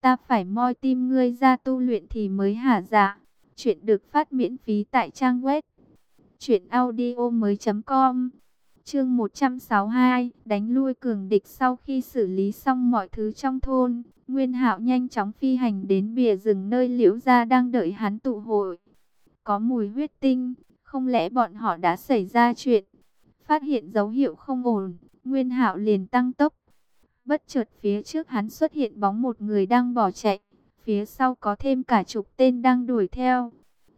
Ta phải moi tim ngươi ra tu luyện thì mới hả dạ. Chuyện được phát miễn phí tại trang web truyệnaudiomoi.com. Chương 162, đánh lui cường địch sau khi xử lý xong mọi thứ trong thôn, Nguyên Hạo nhanh chóng phi hành đến bìa rừng nơi Liễu gia đang đợi hắn tụ hội. Có mùi huyết tinh, không lẽ bọn họ đã xảy ra chuyện? Phát hiện dấu hiệu không ổn, Nguyên Hạo liền tăng tốc. Bất chợt phía trước hắn xuất hiện bóng một người đang bỏ chạy, phía sau có thêm cả chục tên đang đuổi theo.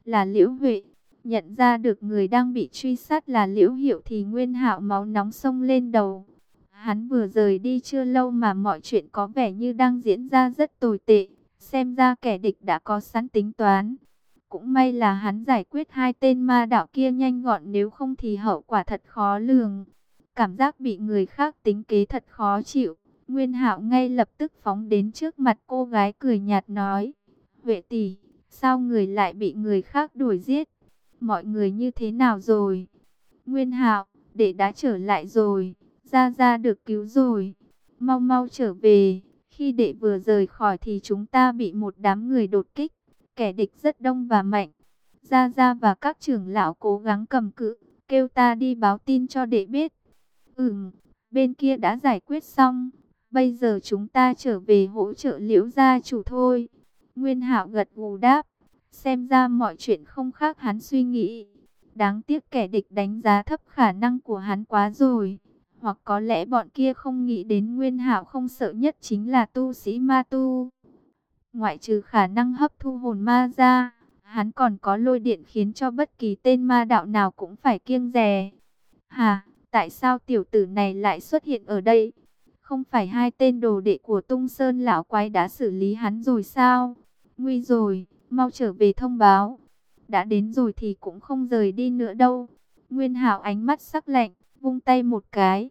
Là Liễu Huệ, nhận ra được người đang bị truy sát là Liễu Hiệu thì Nguyên Hạo máu nóng sông lên đầu. Hắn vừa rời đi chưa lâu mà mọi chuyện có vẻ như đang diễn ra rất tồi tệ, xem ra kẻ địch đã có sẵn tính toán. Cũng may là hắn giải quyết hai tên ma đạo kia nhanh gọn nếu không thì hậu quả thật khó lường. Cảm giác bị người khác tính kế thật khó chịu. Nguyên Hạo ngay lập tức phóng đến trước mặt cô gái cười nhạt nói. Huệ tỷ, sao người lại bị người khác đuổi giết? Mọi người như thế nào rồi? Nguyên Hạo, đệ đã trở lại rồi. Gia Gia được cứu rồi. Mau mau trở về. Khi đệ vừa rời khỏi thì chúng ta bị một đám người đột kích. Kẻ địch rất đông và mạnh. Gia Gia và các trưởng lão cố gắng cầm cự. Kêu ta đi báo tin cho đệ biết. Ừm, bên kia đã giải quyết xong. Bây giờ chúng ta trở về hỗ trợ liễu gia chủ thôi. Nguyên hạo gật gù đáp. Xem ra mọi chuyện không khác hắn suy nghĩ. Đáng tiếc kẻ địch đánh giá thấp khả năng của hắn quá rồi. Hoặc có lẽ bọn kia không nghĩ đến Nguyên Hạo không sợ nhất chính là tu sĩ ma tu. Ngoại trừ khả năng hấp thu hồn ma ra, hắn còn có lôi điện khiến cho bất kỳ tên ma đạo nào cũng phải kiêng dè. Hà, tại sao tiểu tử này lại xuất hiện ở đây? Không phải hai tên đồ đệ của tung sơn lão quái đã xử lý hắn rồi sao? Nguy rồi, mau trở về thông báo. Đã đến rồi thì cũng không rời đi nữa đâu. Nguyên hạo ánh mắt sắc lạnh, vung tay một cái.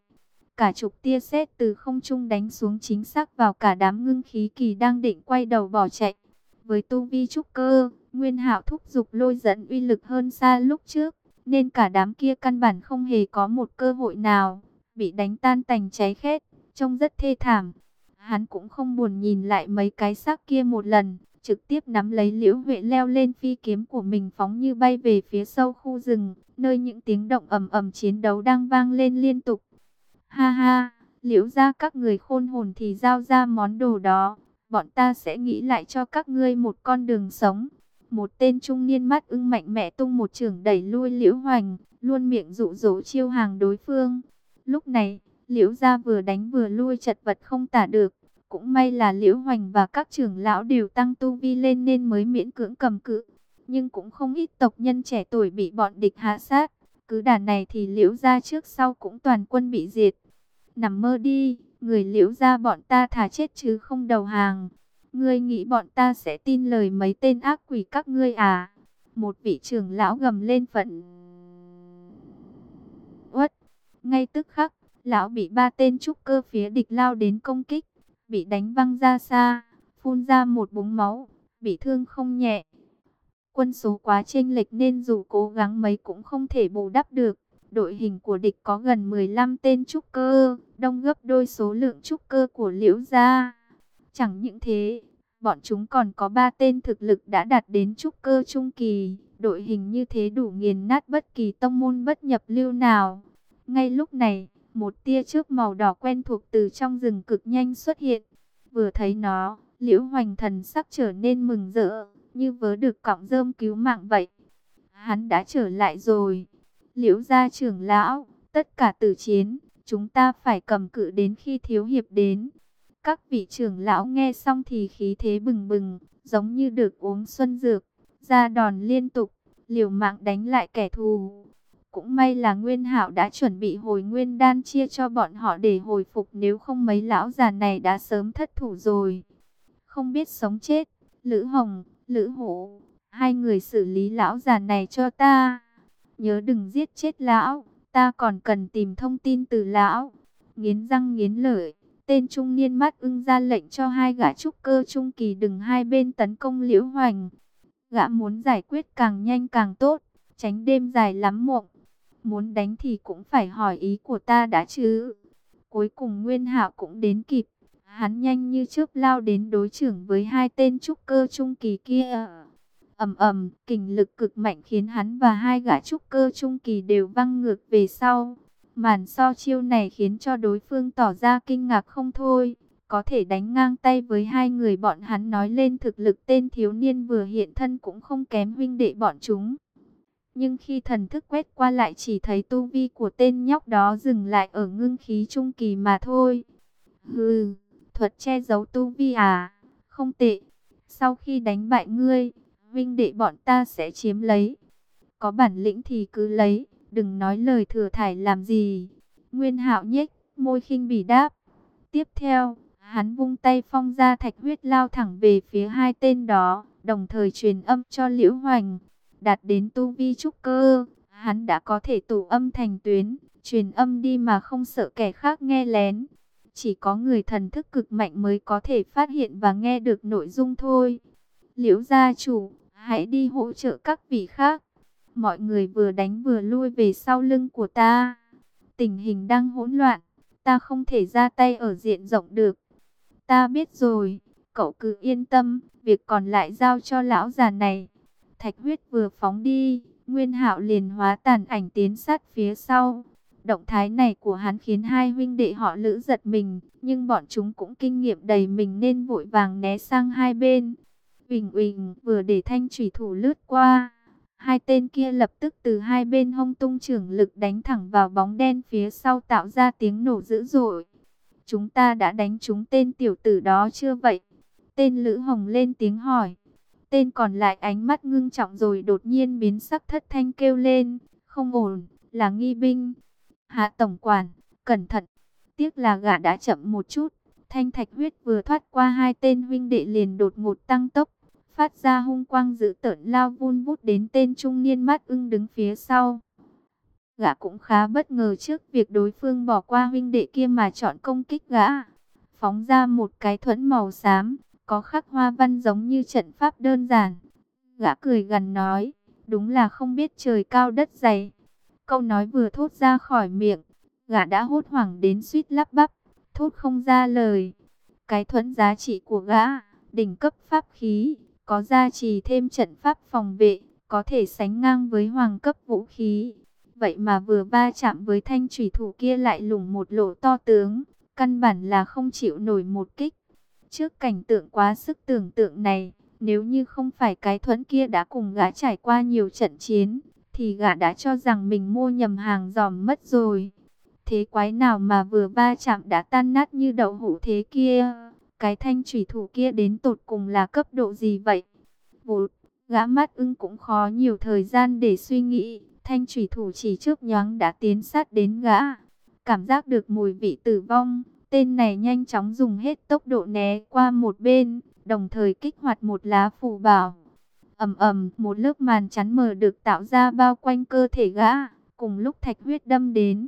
Cả chục tia sét từ không trung đánh xuống chính xác vào cả đám ngưng khí kỳ đang định quay đầu bỏ chạy. Với tu vi trúc cơ, Nguyên Hạo thúc dục lôi dẫn uy lực hơn xa lúc trước, nên cả đám kia căn bản không hề có một cơ hội nào, bị đánh tan tành cháy khét, trông rất thê thảm. Hắn cũng không buồn nhìn lại mấy cái xác kia một lần, trực tiếp nắm lấy liễu huệ leo lên phi kiếm của mình phóng như bay về phía sâu khu rừng, nơi những tiếng động ầm ầm chiến đấu đang vang lên liên tục. Ha ha, liễu ra các người khôn hồn thì giao ra món đồ đó, bọn ta sẽ nghĩ lại cho các ngươi một con đường sống. Một tên trung niên mắt ưng mạnh mẽ tung một trường đẩy lui liễu hoành, luôn miệng dụ dỗ chiêu hàng đối phương. Lúc này, liễu gia vừa đánh vừa lui chật vật không tả được. Cũng may là liễu hoành và các trưởng lão đều tăng tu vi lên nên mới miễn cưỡng cầm cự. Nhưng cũng không ít tộc nhân trẻ tuổi bị bọn địch hạ sát. Cứ đàn này thì liễu gia trước sau cũng toàn quân bị diệt. Nằm mơ đi, người liễu gia bọn ta thả chết chứ không đầu hàng. Ngươi nghĩ bọn ta sẽ tin lời mấy tên ác quỷ các ngươi à? Một vị trưởng lão gầm lên phận. Uất, ngay tức khắc, lão bị ba tên trúc cơ phía địch lao đến công kích, bị đánh văng ra xa, phun ra một búng máu, bị thương không nhẹ. Quân số quá chênh lệch nên dù cố gắng mấy cũng không thể bù đắp được. Đội hình của địch có gần 15 tên trúc cơ, đông gấp đôi số lượng trúc cơ của liễu gia. Chẳng những thế, bọn chúng còn có 3 tên thực lực đã đạt đến trúc cơ trung kỳ. Đội hình như thế đủ nghiền nát bất kỳ tông môn bất nhập lưu nào. Ngay lúc này, một tia trước màu đỏ quen thuộc từ trong rừng cực nhanh xuất hiện. Vừa thấy nó, liễu hoành thần sắc trở nên mừng rỡ, như vớ được cọng rơm cứu mạng vậy. Hắn đã trở lại rồi. Liễu gia trưởng lão, tất cả tử chiến, chúng ta phải cầm cự đến khi thiếu hiệp đến. Các vị trưởng lão nghe xong thì khí thế bừng bừng, giống như được uống xuân dược, ra đòn liên tục, liều mạng đánh lại kẻ thù. Cũng may là Nguyên Hạo đã chuẩn bị hồi nguyên đan chia cho bọn họ để hồi phục nếu không mấy lão già này đã sớm thất thủ rồi. Không biết sống chết, Lữ Hồng, Lữ Hổ, hai người xử lý lão già này cho ta. Nhớ đừng giết chết lão, ta còn cần tìm thông tin từ lão. Nghiến răng nghiến lợi, tên trung niên mắt ưng ra lệnh cho hai gã trúc cơ trung kỳ đừng hai bên tấn công liễu hoành. Gã muốn giải quyết càng nhanh càng tốt, tránh đêm dài lắm mộng. Muốn đánh thì cũng phải hỏi ý của ta đã chứ. Cuối cùng Nguyên Hạo cũng đến kịp. Hắn nhanh như chớp lao đến đối trưởng với hai tên trúc cơ trung kỳ kia. ầm ầm, kình lực cực mạnh khiến hắn và hai gã trúc cơ trung kỳ đều văng ngược về sau. Màn so chiêu này khiến cho đối phương tỏ ra kinh ngạc không thôi. Có thể đánh ngang tay với hai người bọn hắn nói lên thực lực tên thiếu niên vừa hiện thân cũng không kém huynh đệ bọn chúng. Nhưng khi thần thức quét qua lại chỉ thấy tu vi của tên nhóc đó dừng lại ở ngưng khí trung kỳ mà thôi. Hừ, thuật che giấu tu vi à, không tệ. Sau khi đánh bại ngươi, vinh đệ bọn ta sẽ chiếm lấy. Có bản lĩnh thì cứ lấy, đừng nói lời thừa thải làm gì. Nguyên hạo nhếch, môi khinh bỉ đáp. Tiếp theo, hắn vung tay phong ra thạch huyết lao thẳng về phía hai tên đó, đồng thời truyền âm cho Liễu Hoành đạt đến tu vi trúc cơ, hắn đã có thể tụ âm thành tuyến, truyền âm đi mà không sợ kẻ khác nghe lén. Chỉ có người thần thức cực mạnh mới có thể phát hiện và nghe được nội dung thôi. Liễu gia chủ, hãy đi hỗ trợ các vị khác. Mọi người vừa đánh vừa lui về sau lưng của ta. Tình hình đang hỗn loạn, ta không thể ra tay ở diện rộng được. Ta biết rồi, cậu cứ yên tâm, việc còn lại giao cho lão già này. Thạch huyết vừa phóng đi, Nguyên Hạo liền hóa tàn ảnh tiến sát phía sau. Động thái này của hắn khiến hai huynh đệ họ lữ giật mình, nhưng bọn chúng cũng kinh nghiệm đầy mình nên vội vàng né sang hai bên. Huỳnh Huỳnh vừa để thanh thủy thủ lướt qua, hai tên kia lập tức từ hai bên hông tung trưởng lực đánh thẳng vào bóng đen phía sau tạo ra tiếng nổ dữ dội. Chúng ta đã đánh trúng tên tiểu tử đó chưa vậy? Tên Lữ Hồng lên tiếng hỏi. Tên còn lại ánh mắt ngưng trọng rồi đột nhiên biến sắc thất thanh kêu lên, không ổn, là nghi binh. Hạ tổng quản, cẩn thận, tiếc là gã đã chậm một chút. Thanh thạch huyết vừa thoát qua hai tên huynh đệ liền đột ngột tăng tốc, phát ra hung quang dữ tợn lao vun vút đến tên trung niên mắt ưng đứng phía sau. Gã cũng khá bất ngờ trước việc đối phương bỏ qua huynh đệ kia mà chọn công kích gã. Phóng ra một cái thuẫn màu xám, có khắc hoa văn giống như trận pháp đơn giản. Gã cười gần nói, đúng là không biết trời cao đất dày. Câu nói vừa thốt ra khỏi miệng, gã đã hốt hoảng đến suýt lắp bắp, thốt không ra lời. Cái thuẫn giá trị của gã, đỉnh cấp pháp khí, có gia trì thêm trận pháp phòng vệ, có thể sánh ngang với hoàng cấp vũ khí. Vậy mà vừa va chạm với thanh thủy thủ kia lại lủng một lỗ to tướng, căn bản là không chịu nổi một kích. Trước cảnh tượng quá sức tưởng tượng này, nếu như không phải cái thuẫn kia đã cùng gã trải qua nhiều trận chiến, thì gã đã cho rằng mình mua nhầm hàng giòm mất rồi. Thế quái nào mà vừa va chạm đã tan nát như đậu hũ thế kia? Cái thanh thủy thủ kia đến tột cùng là cấp độ gì vậy? Vụt, gã mắt ưng cũng khó nhiều thời gian để suy nghĩ. Thanh thủy thủ chỉ trước nhoáng đã tiến sát đến gã. Cảm giác được mùi vị tử vong, Tên này nhanh chóng dùng hết tốc độ né qua một bên, đồng thời kích hoạt một lá phù bảo. ầm ầm, một lớp màn chắn mờ được tạo ra bao quanh cơ thể gã, cùng lúc thạch huyết đâm đến.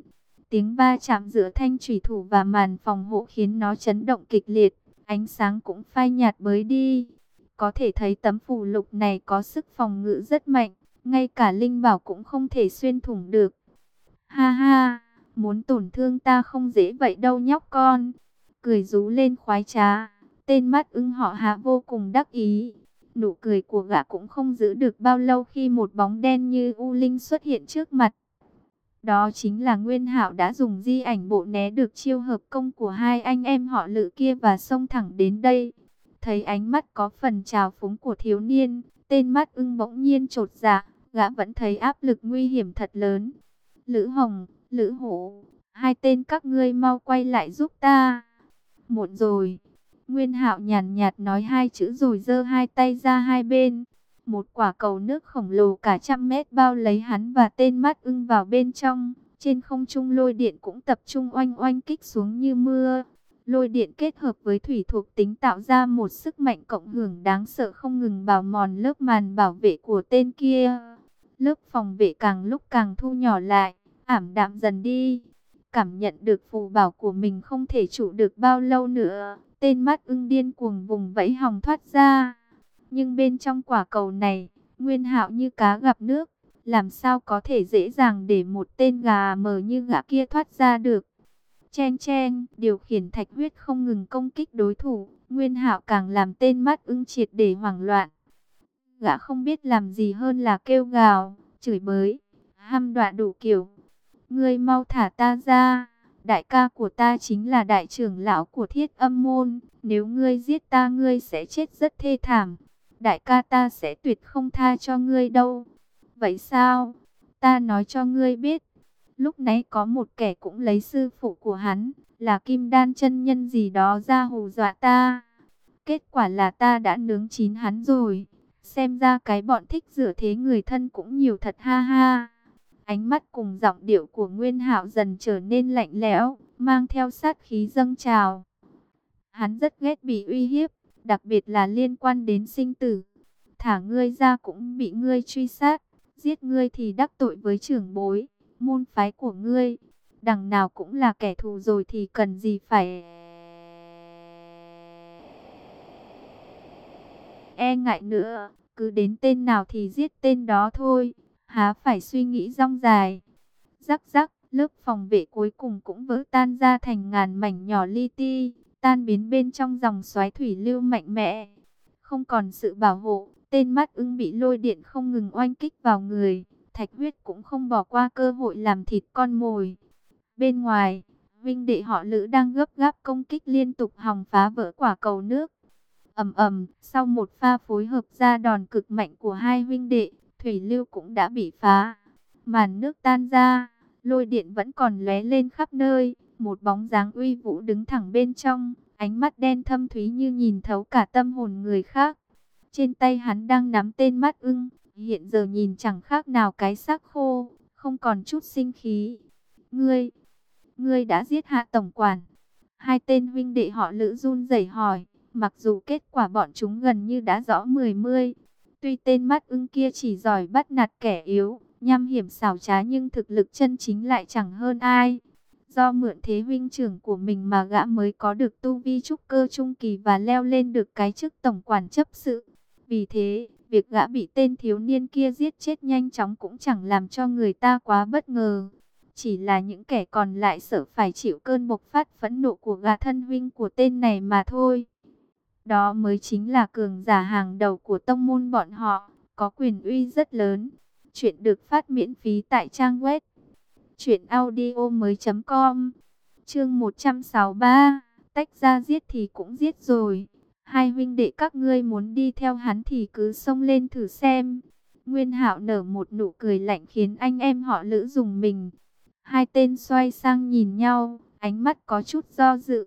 Tiếng ba chạm giữa thanh thủy thủ và màn phòng hộ khiến nó chấn động kịch liệt, ánh sáng cũng phai nhạt bới đi. Có thể thấy tấm phù lục này có sức phòng ngự rất mạnh, ngay cả linh bảo cũng không thể xuyên thủng được. Ha ha! Muốn tổn thương ta không dễ vậy đâu nhóc con. Cười rú lên khoái trá. Tên mắt ưng họ hạ vô cùng đắc ý. Nụ cười của gã cũng không giữ được bao lâu khi một bóng đen như U Linh xuất hiện trước mặt. Đó chính là Nguyên Hạo đã dùng di ảnh bộ né được chiêu hợp công của hai anh em họ lự kia và xông thẳng đến đây. Thấy ánh mắt có phần trào phúng của thiếu niên, tên mắt ưng bỗng nhiên trột dạ, gã vẫn thấy áp lực nguy hiểm thật lớn. Lữ Hồng, Lữ hổ, hai tên các ngươi mau quay lại giúp ta. Muộn rồi. Nguyên hạo nhàn nhạt nói hai chữ rồi giơ hai tay ra hai bên. Một quả cầu nước khổng lồ cả trăm mét bao lấy hắn và tên mắt ưng vào bên trong. Trên không trung lôi điện cũng tập trung oanh oanh kích xuống như mưa. Lôi điện kết hợp với thủy thuộc tính tạo ra một sức mạnh cộng hưởng đáng sợ không ngừng bào mòn lớp màn bảo vệ của tên kia. Lớp phòng vệ càng lúc càng thu nhỏ lại ảm đạm dần đi. Cảm nhận được phù bảo của mình không thể trụ được bao lâu nữa, tên mắt ưng điên cuồng vùng vẫy hòng thoát ra. Nhưng bên trong quả cầu này, nguyên hạo như cá gặp nước, làm sao có thể dễ dàng để một tên gà mờ như gã kia thoát ra được. Chen chen, điều khiển thạch huyết không ngừng công kích đối thủ, Nguyên Hạo càng làm tên mắt ưng triệt để hoảng loạn. Gã không biết làm gì hơn là kêu gào, chửi bới, ham đọa đủ kiểu. Ngươi mau thả ta ra, đại ca của ta chính là đại trưởng lão của thiết âm môn, nếu ngươi giết ta ngươi sẽ chết rất thê thảm. Đại ca ta sẽ tuyệt không tha cho ngươi đâu. Vậy sao? Ta nói cho ngươi biết, Lúc nãy có một kẻ cũng lấy sư phụ của hắn, là kim đan chân nhân gì đó ra hù dọa ta. Kết quả là ta đã nướng chín hắn rồi. Xem ra cái bọn thích rửa thế người thân cũng nhiều thật ha ha. Ánh mắt cùng giọng điệu của Nguyên Hạo dần trở nên lạnh lẽo, mang theo sát khí dâng trào. Hắn rất ghét bị uy hiếp, đặc biệt là liên quan đến sinh tử. Thả ngươi ra cũng bị ngươi truy sát, giết ngươi thì đắc tội với trưởng bối môn phái của ngươi, đằng nào cũng là kẻ thù rồi thì cần gì phải... E ngại nữa, cứ đến tên nào thì giết tên đó thôi, há phải suy nghĩ rong dài. Rắc rắc, lớp phòng vệ cuối cùng cũng vỡ tan ra thành ngàn mảnh nhỏ li ti, tan biến bên trong dòng xoáy thủy lưu mạnh mẽ. Không còn sự bảo hộ, tên mắt ưng bị lôi điện không ngừng oanh kích vào người. Thạch huyết cũng không bỏ qua cơ hội làm thịt con mồi. Bên ngoài, Vinh đệ họ Lữ đang gấp gáp công kích liên tục hòng phá vỡ quả cầu nước. ầm ầm, sau một pha phối hợp ra đòn cực mạnh của hai huynh đệ, thủy lưu cũng đã bị phá. Màn nước tan ra, lôi điện vẫn còn lóe lên khắp nơi, một bóng dáng uy vũ đứng thẳng bên trong, ánh mắt đen thâm thúy như nhìn thấu cả tâm hồn người khác. Trên tay hắn đang nắm tên mắt ưng, hiện giờ nhìn chẳng khác nào cái xác khô, không còn chút sinh khí. Ngươi, ngươi đã giết hạ tổng quản. Hai tên huynh đệ họ lữ run rẩy hỏi, mặc dù kết quả bọn chúng gần như đã rõ mười mươi. Tuy tên mắt ưng kia chỉ giỏi bắt nạt kẻ yếu, nhăm hiểm xảo trá nhưng thực lực chân chính lại chẳng hơn ai. Do mượn thế huynh trưởng của mình mà gã mới có được tu vi trúc cơ trung kỳ và leo lên được cái chức tổng quản chấp sự. Vì thế, Việc gã bị tên thiếu niên kia giết chết nhanh chóng cũng chẳng làm cho người ta quá bất ngờ. Chỉ là những kẻ còn lại sợ phải chịu cơn bộc phát phẫn nộ của gã thân huynh của tên này mà thôi. Đó mới chính là cường giả hàng đầu của tông môn bọn họ, có quyền uy rất lớn. Chuyện được phát miễn phí tại trang web truyệnaudiomoi.com. Chương 163, tách ra giết thì cũng giết rồi. Hai huynh đệ các ngươi muốn đi theo hắn thì cứ xông lên thử xem. Nguyên Hạo nở một nụ cười lạnh khiến anh em họ Lữ dùng mình. Hai tên xoay sang nhìn nhau, ánh mắt có chút do dự.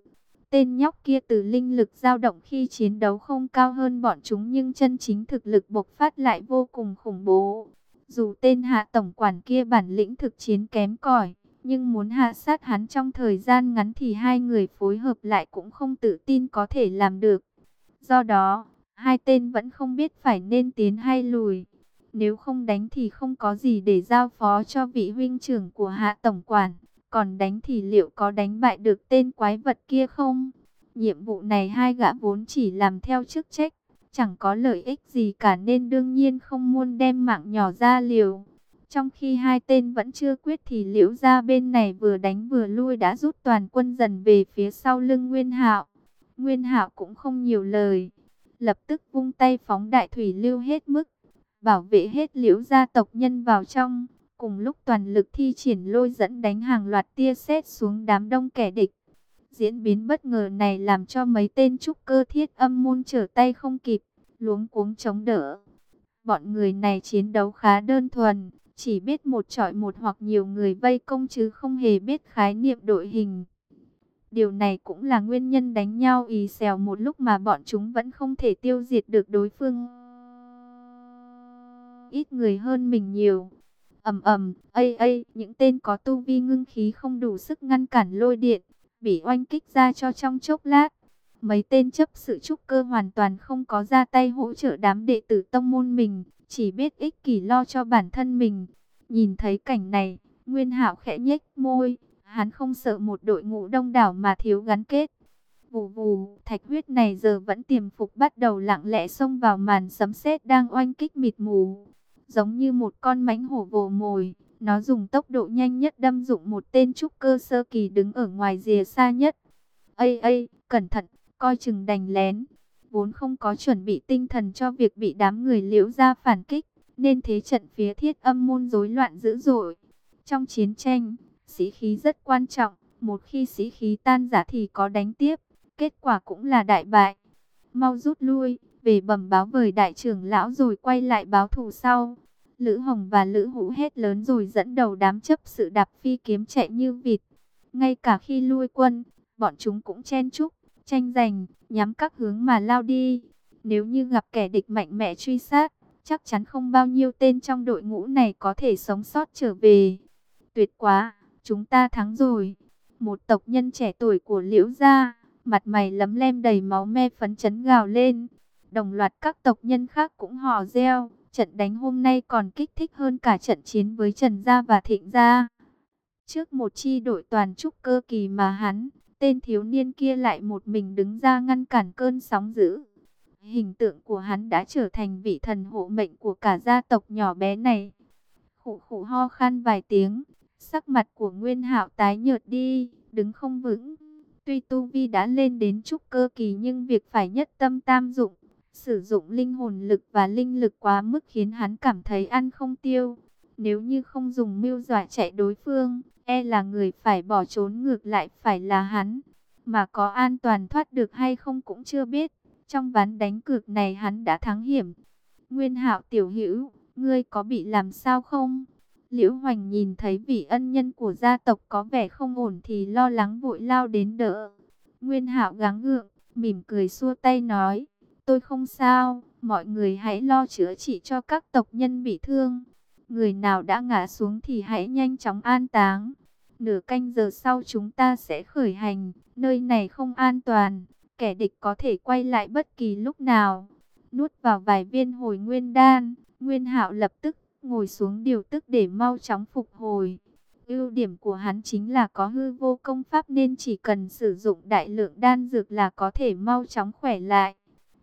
Tên nhóc kia từ linh lực dao động khi chiến đấu không cao hơn bọn chúng nhưng chân chính thực lực bộc phát lại vô cùng khủng bố. Dù tên hạ tổng quản kia bản lĩnh thực chiến kém cỏi, nhưng muốn hạ sát hắn trong thời gian ngắn thì hai người phối hợp lại cũng không tự tin có thể làm được. Do đó, hai tên vẫn không biết phải nên tiến hay lùi. Nếu không đánh thì không có gì để giao phó cho vị huynh trưởng của hạ tổng quản. Còn đánh thì liệu có đánh bại được tên quái vật kia không? Nhiệm vụ này hai gã vốn chỉ làm theo chức trách. Chẳng có lợi ích gì cả nên đương nhiên không muốn đem mạng nhỏ ra liều. Trong khi hai tên vẫn chưa quyết thì liễu ra bên này vừa đánh vừa lui đã rút toàn quân dần về phía sau lưng Nguyên Hạo. Nguyên Hạo cũng không nhiều lời, lập tức vung tay phóng đại thủy lưu hết mức, bảo vệ hết liễu gia tộc nhân vào trong, cùng lúc toàn lực thi triển lôi dẫn đánh hàng loạt tia sét xuống đám đông kẻ địch. Diễn biến bất ngờ này làm cho mấy tên trúc cơ thiết âm môn trở tay không kịp, luống cuống chống đỡ. Bọn người này chiến đấu khá đơn thuần, chỉ biết một trọi một hoặc nhiều người vây công chứ không hề biết khái niệm đội hình. Điều này cũng là nguyên nhân đánh nhau ý xèo một lúc mà bọn chúng vẫn không thể tiêu diệt được đối phương. Ít người hơn mình nhiều ầm ầm, ây ây, những tên có tu vi ngưng khí không đủ sức ngăn cản lôi điện, bị oanh kích ra cho trong chốc lát. Mấy tên chấp sự trúc cơ hoàn toàn không có ra tay hỗ trợ đám đệ tử tông môn mình, chỉ biết ích kỷ lo cho bản thân mình. Nhìn thấy cảnh này, Nguyên Hạo khẽ nhếch môi, Hắn không sợ một đội ngũ đông đảo mà thiếu gắn kết. Vù vù, thạch huyết này giờ vẫn tiềm phục bắt đầu lặng lẽ xông vào màn sấm sét đang oanh kích mịt mù. Giống như một con mãnh hổ vồ mồi, Nó dùng tốc độ nhanh nhất đâm dụng một tên trúc cơ sơ kỳ đứng ở ngoài rìa xa nhất. Ây ây, cẩn thận, coi chừng đành lén. Vốn không có chuẩn bị tinh thần cho việc bị đám người liễu ra phản kích, nên thế trận phía thiết âm môn rối loạn dữ dội. Trong chiến tranh, sĩ khí rất quan trọng, một khi sĩ khí tan rã thì có đánh tiếp, kết quả cũng là đại bại. Mau rút lui, về bẩm báo với đại trưởng lão rồi quay lại báo thù sau. Lữ Hồng và Lữ Hữu hết lớn rồi dẫn đầu đám chấp sự đạp phi kiếm chạy như vịt. Ngay cả khi lui quân, bọn chúng cũng chen chúc, tranh giành, nhắm các hướng mà lao đi. Nếu như gặp kẻ địch mạnh mẽ truy sát, chắc chắn không bao nhiêu tên trong đội ngũ này có thể sống sót trở về. Tuyệt quá, chúng ta thắng rồi. Một tộc nhân trẻ tuổi của Liễu Gia, mặt mày lấm lem đầy máu me phấn chấn gào lên. Đồng loạt các tộc nhân khác cũng hò reo. Trận đánh hôm nay còn kích thích hơn cả trận chiến với Trần Gia và Thịnh Gia. Trước một chi đội toàn trúc cơ kỳ mà hắn, tên thiếu niên kia lại một mình đứng ra ngăn cản cơn sóng dữ. Hình tượng của hắn đã trở thành vị thần hộ mệnh của cả gia tộc nhỏ bé này. Khủ khủ ho khan vài tiếng, sắc mặt của Nguyên Hạo tái nhợt đi, đứng không vững. Tuy tu vi đã lên đến trúc cơ kỳ nhưng việc phải nhất tâm tam dụng, Sử dụng linh hồn lực và linh lực quá mức khiến hắn cảm thấy ăn không tiêu. Nếu như không dùng mưu dọa chạy đối phương, e là người phải bỏ trốn ngược lại phải là hắn. Mà có an toàn thoát được hay không cũng chưa biết. Trong ván đánh cược này hắn đã thắng hiểm. Nguyên hạo tiểu hữu, ngươi có bị làm sao không? Liễu Hoành nhìn thấy vị ân nhân của gia tộc có vẻ không ổn thì lo lắng vội lao đến đỡ. Nguyên hạo gắng gượng, mỉm cười xua tay nói. Tôi không sao, mọi người hãy lo chữa trị cho các tộc nhân bị thương. Người nào đã ngã xuống thì hãy nhanh chóng an táng. Nửa canh giờ sau chúng ta sẽ khởi hành, nơi này không an toàn, kẻ địch có thể quay lại bất kỳ lúc nào. Nuốt vào vài viên hồi nguyên đan, Nguyên Hạo lập tức ngồi xuống điều tức để mau chóng phục hồi. Ưu điểm của hắn chính là có hư vô công pháp nên chỉ cần sử dụng đại lượng đan dược là có thể mau chóng khỏe lại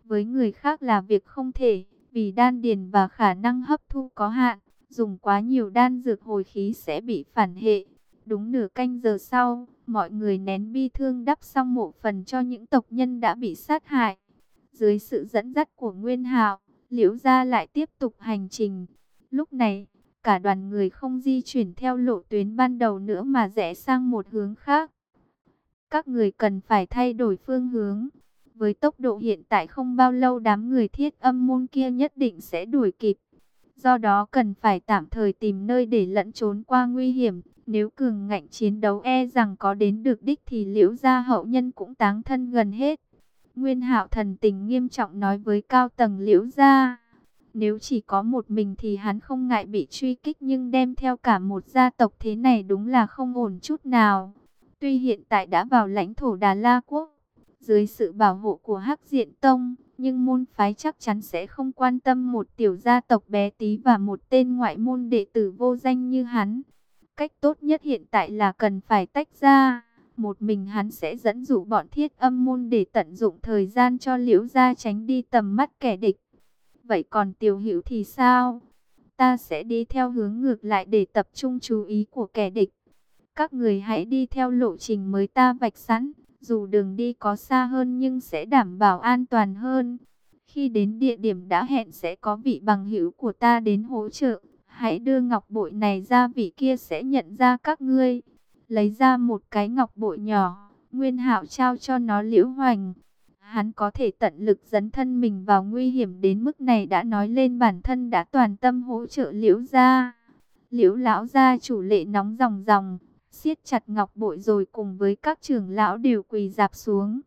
với người khác là việc không thể, vì đan điền và khả năng hấp thu có hạn, dùng quá nhiều đan dược hồi khí sẽ bị phản hệ. Đúng nửa canh giờ sau, mọi người nén bi thương đắp xong mộ phần cho những tộc nhân đã bị sát hại. Dưới sự dẫn dắt của Nguyên Hạo, Liễu Gia lại tiếp tục hành trình. Lúc này, cả đoàn người không di chuyển theo lộ tuyến ban đầu nữa mà rẽ sang một hướng khác. Các người cần phải thay đổi phương hướng, với tốc độ hiện tại không bao lâu đám người thiết âm môn kia nhất định sẽ đuổi kịp. Do đó cần phải tạm thời tìm nơi để lẫn trốn qua nguy hiểm. Nếu cường ngạnh chiến đấu e rằng có đến được đích thì liễu gia hậu nhân cũng táng thân gần hết. Nguyên hạo thần tình nghiêm trọng nói với cao tầng liễu gia. Nếu chỉ có một mình thì hắn không ngại bị truy kích nhưng đem theo cả một gia tộc thế này đúng là không ổn chút nào. Tuy hiện tại đã vào lãnh thổ Đà La Quốc, dưới sự bảo hộ của Hắc Diện Tông, nhưng môn phái chắc chắn sẽ không quan tâm một tiểu gia tộc bé tí và một tên ngoại môn đệ tử vô danh như hắn. Cách tốt nhất hiện tại là cần phải tách ra. Một mình hắn sẽ dẫn dụ bọn thiết âm môn để tận dụng thời gian cho liễu gia tránh đi tầm mắt kẻ địch. Vậy còn tiểu hữu thì sao? Ta sẽ đi theo hướng ngược lại để tập trung chú ý của kẻ địch. Các người hãy đi theo lộ trình mới ta vạch sẵn. Dù đường đi có xa hơn nhưng sẽ đảm bảo an toàn hơn. Khi đến địa điểm đã hẹn sẽ có vị bằng hữu của ta đến hỗ trợ. Hãy đưa ngọc bội này ra vị kia sẽ nhận ra các ngươi. Lấy ra một cái ngọc bội nhỏ, Nguyên Hạo trao cho nó Liễu Hoành. Hắn có thể tận lực dấn thân mình vào nguy hiểm đến mức này đã nói lên bản thân đã toàn tâm hỗ trợ Liễu gia. Liễu lão gia chủ lệ nóng ròng ròng, siết chặt ngọc bội rồi cùng với các trưởng lão đều quỳ dạp xuống.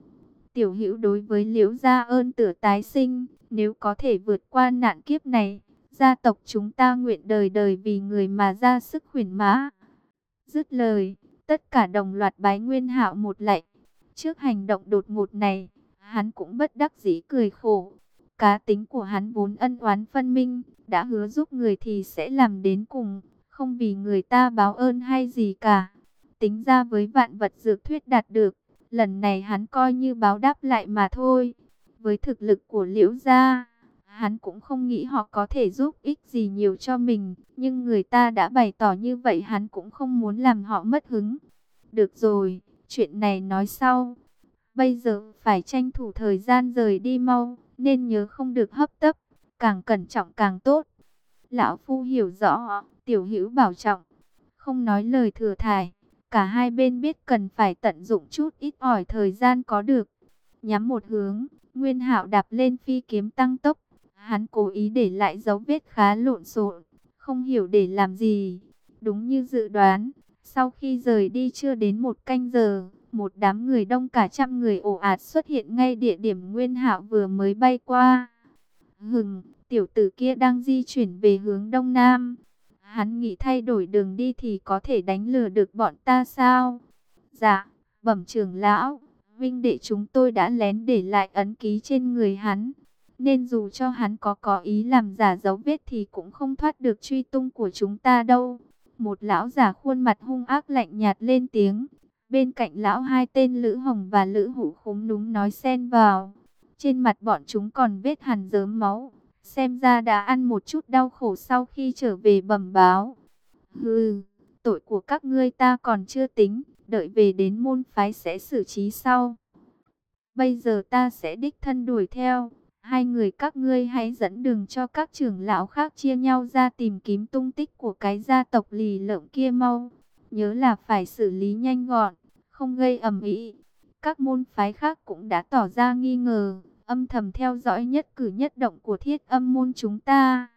Tiểu hữu đối với liễu gia ơn tửa tái sinh, nếu có thể vượt qua nạn kiếp này, gia tộc chúng ta nguyện đời đời vì người mà ra sức khuyển mã. Dứt lời, tất cả đồng loạt bái nguyên hạo một lạy. Trước hành động đột ngột này, hắn cũng bất đắc dĩ cười khổ. Cá tính của hắn vốn ân oán phân minh, đã hứa giúp người thì sẽ làm đến cùng, không vì người ta báo ơn hay gì cả. Tính ra với vạn vật dược thuyết đạt được, lần này hắn coi như báo đáp lại mà thôi. Với thực lực của liễu gia, Hắn cũng không nghĩ họ có thể giúp ích gì nhiều cho mình, nhưng người ta đã bày tỏ như vậy hắn cũng không muốn làm họ mất hứng. Được rồi, chuyện này nói sau. Bây giờ phải tranh thủ thời gian rời đi mau, nên nhớ không được hấp tấp, càng cẩn trọng càng tốt. Lão Phu hiểu rõ, tiểu hữu bảo trọng, không nói lời thừa thải. Cả hai bên biết cần phải tận dụng chút ít ỏi thời gian có được. Nhắm một hướng, Nguyên Hạo đạp lên phi kiếm tăng tốc. Hắn cố ý để lại dấu vết khá lộn xộn, không hiểu để làm gì. Đúng như dự đoán, sau khi rời đi chưa đến một canh giờ, một đám người đông cả trăm người ồ ạt xuất hiện ngay địa điểm Nguyên Hạo vừa mới bay qua. Hừng, tiểu tử kia đang di chuyển về hướng đông nam. Hắn nghĩ thay đổi đường đi thì có thể đánh lừa được bọn ta sao? Dạ, bẩm trưởng lão, vinh đệ chúng tôi đã lén để lại ấn ký trên người hắn. Nên dù cho hắn có có ý làm giả dấu vết thì cũng không thoát được truy tung của chúng ta đâu. Một lão giả khuôn mặt hung ác lạnh nhạt lên tiếng. Bên cạnh lão hai tên Lữ Hồng và Lữ Hủ khúm núm nói xen vào. Trên mặt bọn chúng còn vết hàn dớm máu. Xem ra đã ăn một chút đau khổ sau khi trở về bẩm báo. Hừ, tội của các ngươi ta còn chưa tính. Đợi về đến môn phái sẽ xử trí sau. Bây giờ ta sẽ đích thân đuổi theo. Hai người các ngươi hãy dẫn đường cho các trưởng lão khác chia nhau ra tìm kiếm tung tích của cái gia tộc lì lợm kia mau. Nhớ là phải xử lý nhanh gọn, không gây ầm ĩ. Các môn phái khác cũng đã tỏ ra nghi ngờ, âm thầm theo dõi nhất cử nhất động của thiết âm môn chúng ta.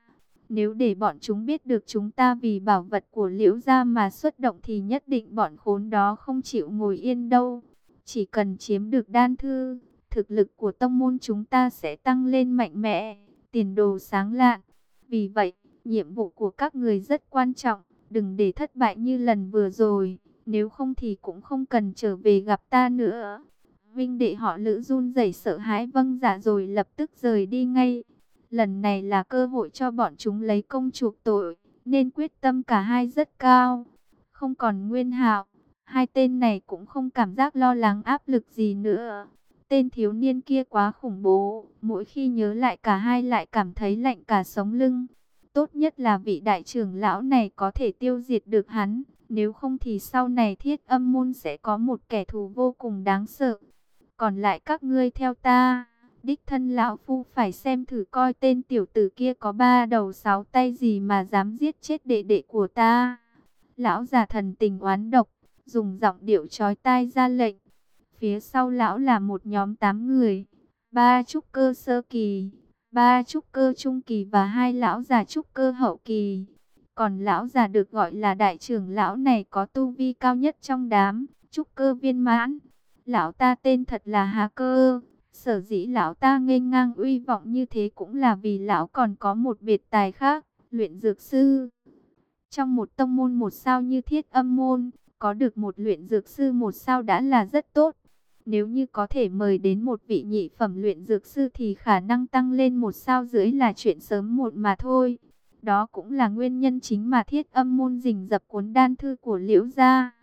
Nếu để bọn chúng biết được chúng ta vì bảo vật của liễu gia mà xuất động thì nhất định bọn khốn đó không chịu ngồi yên đâu. Chỉ cần chiếm được đan thư, thực lực của tông môn chúng ta sẽ tăng lên mạnh mẽ, tiền đồ sáng lạn. Vì vậy, nhiệm vụ của các người rất quan trọng, đừng để thất bại như lần vừa rồi, nếu không thì cũng không cần trở về gặp ta nữa. Vinh đệ họ lữ run rẩy sợ hãi vâng dạ rồi lập tức rời đi ngay. Lần này là cơ hội cho bọn chúng lấy công chuộc tội, nên quyết tâm cả hai rất cao. Không còn nguyên hạo, hai tên này cũng không cảm giác lo lắng áp lực gì nữa. Tên thiếu niên kia quá khủng bố, mỗi khi nhớ lại cả hai lại cảm thấy lạnh cả sống lưng. Tốt nhất là vị đại trưởng lão này có thể tiêu diệt được hắn, nếu không thì sau này thiết âm môn sẽ có một kẻ thù vô cùng đáng sợ. Còn lại các ngươi theo ta, đích thân lão phu phải xem thử coi tên tiểu tử kia có ba đầu sáu tay gì mà dám giết chết đệ đệ của ta. Lão già thần tình oán độc, dùng giọng điệu chói tai ra lệnh. Phía sau lão là một nhóm tám người, ba trúc cơ sơ kỳ, ba trúc cơ trung kỳ và hai lão già trúc cơ hậu kỳ. Còn lão già được gọi là đại trưởng lão này có tu vi cao nhất trong đám, trúc cơ viên mãn. Lão ta tên thật là Hà Cơ. Sở dĩ lão ta nghênh ngang uy vọng như thế cũng là vì lão còn có một biệt tài khác, luyện dược sư. Trong một tông môn một sao như thiết âm môn, có được một luyện dược sư một sao đã là rất tốt. Nếu như có thể mời đến một vị nhị phẩm luyện dược sư thì khả năng tăng lên một sao dưới là chuyện sớm một mà thôi. Đó cũng là nguyên nhân chính mà thiết âm môn rình dập cuốn đan thư của liễu gia.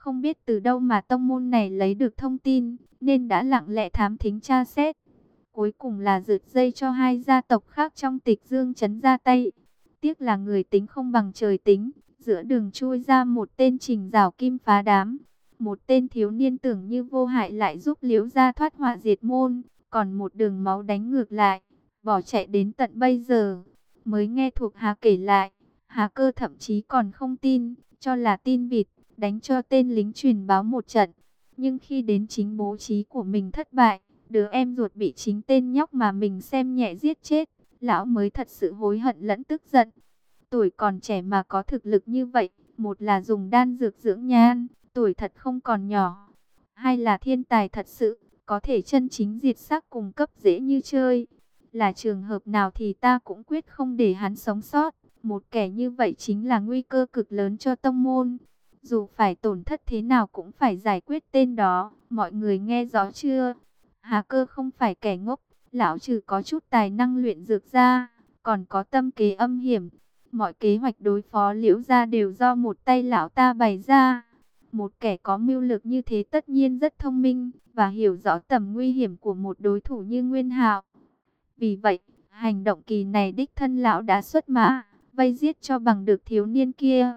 Không biết từ đâu mà tông môn này lấy được thông tin, nên đã lặng lẽ thám thính tra xét. Cuối cùng là rượt dây cho hai gia tộc khác trong tịch dương chấn ra tay. Tiếc là người tính không bằng trời tính, giữa đường chui ra một tên trình rào kim phá đám. Một tên thiếu niên tưởng như vô hại lại giúp liễu gia thoát họa diệt môn, còn một đường máu đánh ngược lại, bỏ chạy đến tận bây giờ. Mới nghe thuộc Hà kể lại, Hà cơ thậm chí còn không tin, cho là tin vịt, đánh cho tên lính truyền báo một trận. Nhưng khi đến chính bố trí của mình thất bại, đứa em ruột bị chính tên nhóc mà mình xem nhẹ giết chết, lão mới thật sự hối hận lẫn tức giận. Tuổi còn trẻ mà có thực lực như vậy, một là dùng đan dược dưỡng nhan, tuổi thật không còn nhỏ. Hai là thiên tài thật sự, có thể chân chính diệt xác cùng cấp dễ như chơi. Là trường hợp nào thì ta cũng quyết không để hắn sống sót. Một kẻ như vậy chính là nguy cơ cực lớn cho tông môn. Dù phải tổn thất thế nào cũng phải giải quyết tên đó. Mọi người nghe rõ chưa? Hà cơ không phải kẻ ngốc. Lão trừ có chút tài năng luyện dược ra. Còn có tâm kế âm hiểm. Mọi kế hoạch đối phó liễu ra đều do một tay lão ta bày ra. Một kẻ có mưu lược như thế tất nhiên rất thông minh và hiểu rõ tầm nguy hiểm của một đối thủ như Nguyên Hạo. Vì vậy, Hành động kỳ này đích thân lão đã xuất mã, vây giết cho bằng được thiếu niên kia.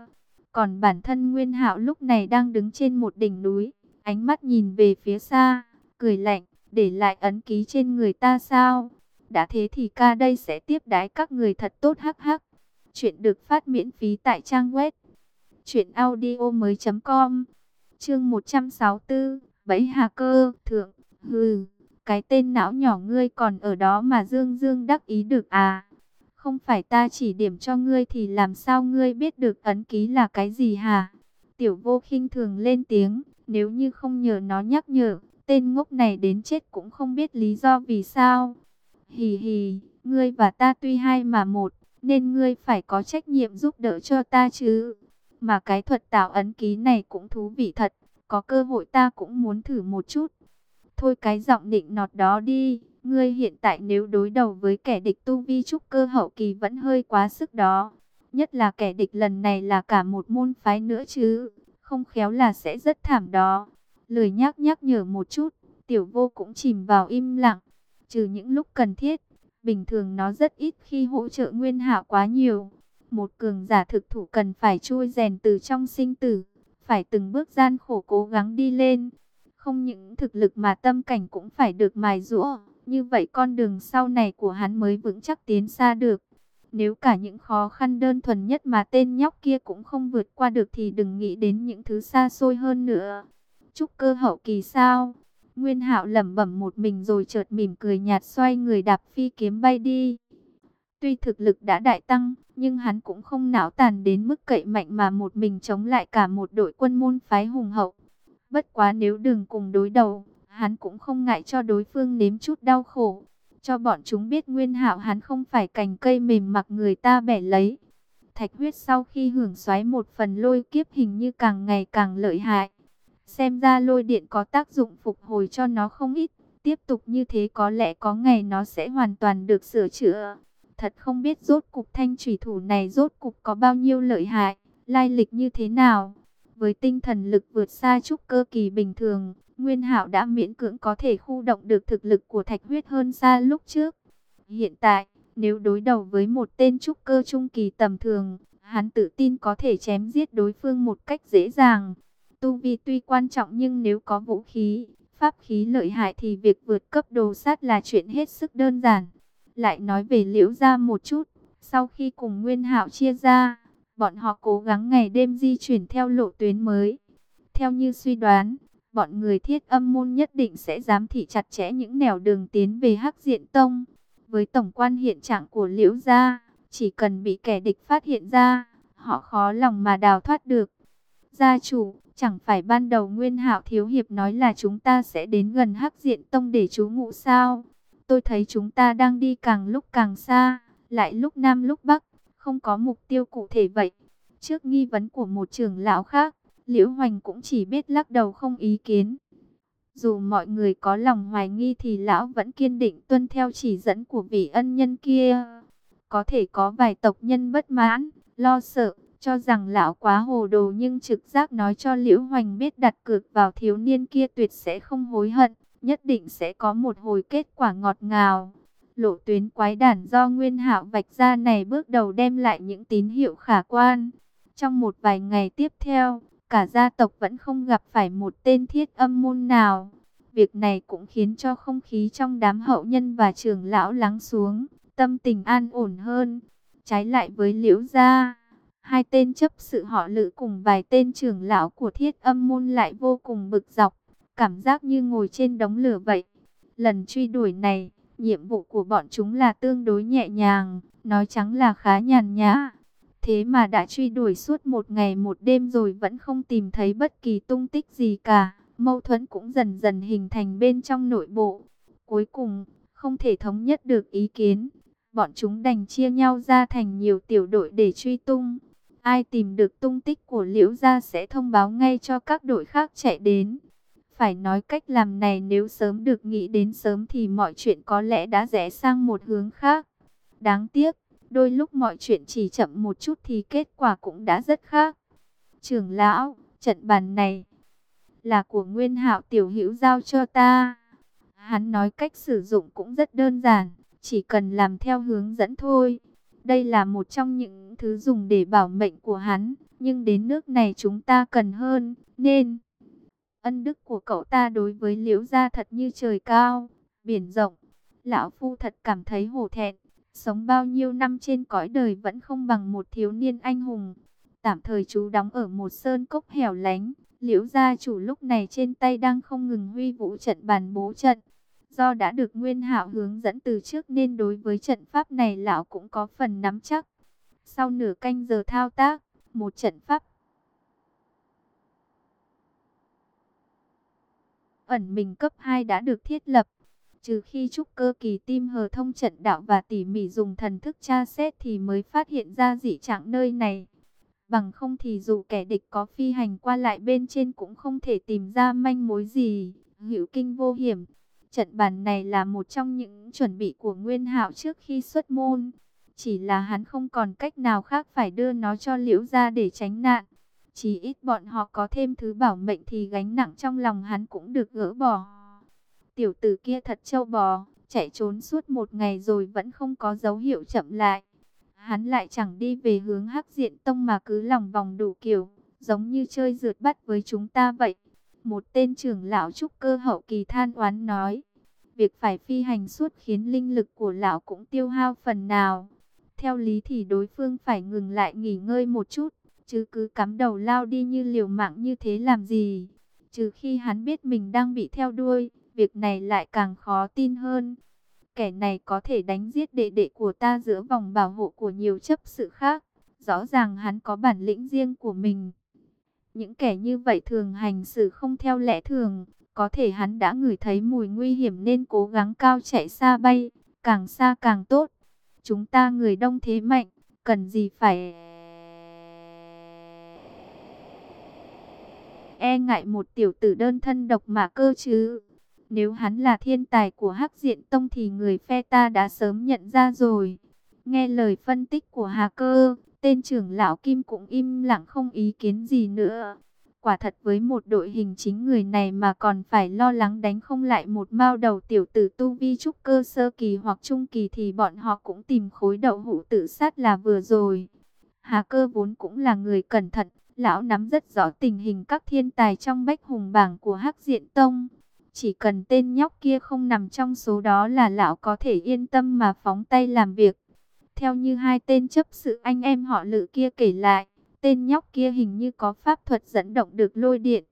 Còn bản thân Nguyên Hạo lúc này đang đứng trên một đỉnh núi, ánh mắt nhìn về phía xa, cười lạnh, để lại ấn ký trên người ta sao? Đã thế thì ca đây sẽ tiếp đái các người thật tốt hắc hắc. Chuyện được phát miễn phí tại trang web truyệnaudiomoi.com. Chương 164, Bẫy Hà Cơ, thượng, hừ, cái tên não nhỏ ngươi còn ở đó mà dương dương đắc ý được à? Không phải ta chỉ điểm cho ngươi thì làm sao ngươi biết được ấn ký là cái gì hả? Tiểu vô khinh thường lên tiếng, nếu như không nhờ nó nhắc nhở, tên ngốc này đến chết cũng không biết lý do vì sao. Hì hì, ngươi và ta tuy hai mà một, nên ngươi phải có trách nhiệm giúp đỡ cho ta chứ. Mà cái thuật tạo ấn ký này cũng thú vị thật, có cơ hội ta cũng muốn thử một chút. Thôi cái giọng định nọt đó đi, ngươi hiện tại nếu đối đầu với kẻ địch tu vi trúc cơ hậu kỳ vẫn hơi quá sức đó. Nhất là kẻ địch lần này là cả một môn phái nữa chứ, không khéo là sẽ rất thảm đó. Lời nhắc nhắc nhở một chút, tiểu vô cũng chìm vào im lặng, trừ những lúc cần thiết. Bình thường nó rất ít khi hỗ trợ nguyên hạo quá nhiều. Một cường giả thực thủ cần phải chui rèn từ trong sinh tử, phải từng bước gian khổ cố gắng đi lên. Không những thực lực mà tâm cảnh cũng phải được mài rũa, như vậy con đường sau này của hắn mới vững chắc tiến xa được. Nếu cả những khó khăn đơn thuần nhất mà tên nhóc kia cũng không vượt qua được thì đừng nghĩ đến những thứ xa xôi hơn nữa. chúc cơ hậu kỳ sao? Nguyên hạo lẩm bẩm một mình rồi chợt mỉm cười nhạt xoay người đạp phi kiếm bay đi. Tuy thực lực đã đại tăng, nhưng hắn cũng không não tàn đến mức cậy mạnh mà một mình chống lại cả một đội quân môn phái hùng hậu. Bất quá nếu đừng cùng đối đầu, hắn cũng không ngại cho đối phương nếm chút đau khổ. Cho bọn chúng biết nguyên hạo hắn không phải cành cây mềm mặc người ta bẻ lấy. Thạch huyết sau khi hưởng xoáy một phần lôi kiếp hình như càng ngày càng lợi hại. Xem ra lôi điện có tác dụng phục hồi cho nó không ít. Tiếp tục như thế có lẽ có ngày nó sẽ hoàn toàn được sửa chữa. Thật không biết rốt cục thanh thủy thủ này rốt cục có bao nhiêu lợi hại, lai lịch như thế nào. Với tinh thần lực vượt xa trúc cơ kỳ bình thường, Nguyên Hạo đã miễn cưỡng có thể khu động được thực lực của Thạch Huyết hơn xa lúc trước. Hiện tại, nếu đối đầu với một tên trúc cơ trung kỳ tầm thường, hắn tự tin có thể chém giết đối phương một cách dễ dàng. Tu vi tuy quan trọng nhưng nếu có vũ khí, pháp khí lợi hại thì việc vượt cấp đồ sát là chuyện hết sức đơn giản. Lại nói về liễu Gia một chút, sau khi cùng Nguyên Hạo chia ra, bọn họ cố gắng ngày đêm di chuyển theo lộ tuyến mới. Theo như suy đoán, bọn người thiết âm môn nhất định sẽ giám thị chặt chẽ những nẻo đường tiến về Hắc Diện Tông. Với tổng quan hiện trạng của Liễu Gia, chỉ cần bị kẻ địch phát hiện ra, họ khó lòng mà đào thoát được. Gia chủ, chẳng phải ban đầu Nguyên Hạo Thiếu Hiệp nói là chúng ta sẽ đến gần Hắc Diện Tông để trú ngụ sao? Tôi thấy chúng ta đang đi càng lúc càng xa, lại lúc nam lúc bắc, không có mục tiêu cụ thể vậy. Trước nghi vấn của một trưởng lão khác, Liễu Hoành cũng chỉ biết lắc đầu không ý kiến. Dù mọi người có lòng hoài nghi thì lão vẫn kiên định tuân theo chỉ dẫn của vị ân nhân kia. Có thể có vài tộc nhân bất mãn, lo sợ, cho rằng lão quá hồ đồ nhưng trực giác nói cho Liễu Hoành biết đặt cược vào thiếu niên kia tuyệt sẽ không hối hận, nhất định sẽ có một hồi kết quả ngọt ngào. Lộ tuyến quái đản do Nguyên Hạo vạch ra này bước đầu đem lại những tín hiệu khả quan. Trong một vài ngày tiếp theo, cả gia tộc vẫn không gặp phải một tên thiết âm môn nào. Việc này cũng khiến cho không khí trong đám hậu nhân và trưởng lão lắng xuống, tâm tình an ổn hơn. Trái lại với liễu gia, hai tên chấp sự họ lự cùng vài tên trưởng lão của thiết âm môn lại vô cùng bực dọc, cảm giác như ngồi trên đống lửa vậy. Lần truy đuổi này, nhiệm vụ của bọn chúng là tương đối nhẹ nhàng, nói trắng là khá nhàn nhã. Thế mà đã truy đuổi suốt một ngày một đêm rồi vẫn không tìm thấy bất kỳ tung tích gì cả. Mâu thuẫn cũng dần dần hình thành bên trong nội bộ. Cuối cùng, không thể thống nhất được ý kiến. Bọn chúng đành chia nhau ra thành nhiều tiểu đội để truy tung. Ai tìm được tung tích của Liễu Gia sẽ thông báo ngay cho các đội khác chạy đến. Phải nói cách làm này nếu sớm được nghĩ đến sớm thì mọi chuyện có lẽ đã rẽ sang một hướng khác. Đáng tiếc, Đôi lúc mọi chuyện chỉ chậm một chút thì kết quả cũng đã rất khác. Trưởng lão, trận bàn này là của Nguyên Hạo tiểu hữu giao cho ta. Hắn nói cách sử dụng cũng rất đơn giản, chỉ cần làm theo hướng dẫn thôi. Đây là một trong những thứ dùng để bảo mệnh của hắn, nhưng đến nước này chúng ta cần hơn, nên ân đức của cậu ta đối với Liễu gia thật như trời cao, biển rộng. Lão phu thật cảm thấy hổ thẹn, sống bao nhiêu năm trên cõi đời vẫn không bằng một thiếu niên anh hùng. Tạm thời chú đóng ở một sơn cốc hẻo lánh, Liễu gia chủ lúc này trên tay đang không ngừng huy vũ trận bàn bố trận. Do đã được Nguyên Hạo hướng dẫn từ trước nên đối với trận pháp này lão cũng có phần nắm chắc. Sau nửa canh giờ thao tác, một trận pháp ẩn mình cấp 2 đã được thiết lập. Trừ khi trúc cơ kỳ tim hờ thông trận đạo và tỉ mỉ dùng thần thức tra xét thì mới phát hiện ra dị trạng nơi này. Bằng không thì dù kẻ địch có phi hành qua lại bên trên cũng không thể tìm ra manh mối gì. Hữu kinh vô hiểm. Trận bàn này là một trong những chuẩn bị của Nguyên Hạo trước khi xuất môn. Chỉ là hắn không còn cách nào khác phải đưa nó cho liễu ra để tránh nạn. Chỉ ít bọn họ có thêm thứ bảo mệnh thì gánh nặng trong lòng hắn cũng được gỡ bỏ. Tiểu tử kia thật trâu bò, chạy trốn suốt một ngày rồi vẫn không có dấu hiệu chậm lại. Hắn lại chẳng đi về hướng hắc diện tông mà cứ lòng vòng đủ kiểu, giống như chơi rượt bắt với chúng ta vậy. Một tên trưởng lão trúc cơ hậu kỳ than oán nói, việc phải phi hành suốt khiến linh lực của lão cũng tiêu hao phần nào. Theo lý thì đối phương phải ngừng lại nghỉ ngơi một chút, chứ cứ cắm đầu lao đi như liều mạng như thế làm gì. Trừ khi hắn biết mình đang bị theo đuôi, việc này lại càng khó tin hơn. Kẻ này có thể đánh giết đệ đệ của ta giữa vòng bảo hộ của nhiều chấp sự khác. Rõ ràng hắn có bản lĩnh riêng của mình. Những kẻ như vậy thường hành xử không theo lẽ thường. Có thể hắn đã ngửi thấy mùi nguy hiểm nên cố gắng cao chạy xa bay. Càng xa càng tốt. Chúng ta người đông thế mạnh. Cần gì phải... E ngại một tiểu tử đơn thân độc mà cơ chứ. Nếu hắn là thiên tài của Hắc Diện Tông thì người phe ta đã sớm nhận ra rồi. Nghe lời phân tích của Hà Cơ, tên trưởng lão Kim cũng im lặng không ý kiến gì nữa. Quả thật với một đội hình chính người này mà còn phải lo lắng đánh không lại một mao đầu tiểu tử tu vi trúc cơ sơ kỳ hoặc trung kỳ thì bọn họ cũng tìm khối đậu hũ tự sát là vừa rồi. Hà cơ vốn cũng là người cẩn thận, lão nắm rất rõ tình hình các thiên tài trong bách hùng bảng của Hắc Diện Tông. Chỉ cần tên nhóc kia không nằm trong số đó là lão có thể yên tâm mà phóng tay làm việc. Theo như hai tên chấp sự anh em họ lự kia kể lại, tên nhóc kia hình như có pháp thuật dẫn động được lôi điện.